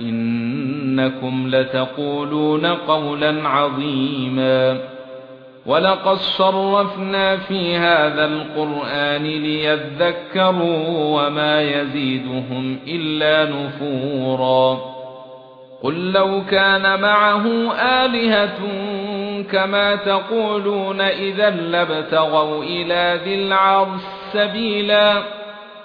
إِنَّكُمْ لَتَقُولُونَ قَوْلًا عَظِيمًا وَلَقَدْ صَرَّفْنَا فِي هَذَا الْقُرْآنِ لِيَذَّكَّرُوا وَمَا يَزِيدُهُمْ إِلَّا نُفُورًا قُل لَّوْ كَانَ مَعَهُ آلِهَةٌ كَمَا تَقُولُونَ إِذًا لَّابْتَغَوْا إِلَى ذِي الْعَرْشِ سَبِيلًا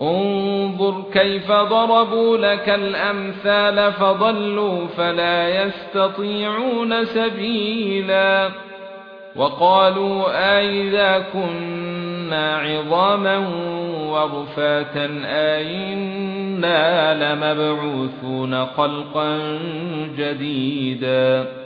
انظر كيف ضربوا لك الأمثال فضلوا فلا يستطيعون سبيلا وقالوا اذا كنا عظاما ورفاتا أئنا لمبعوثون خلقا جديدا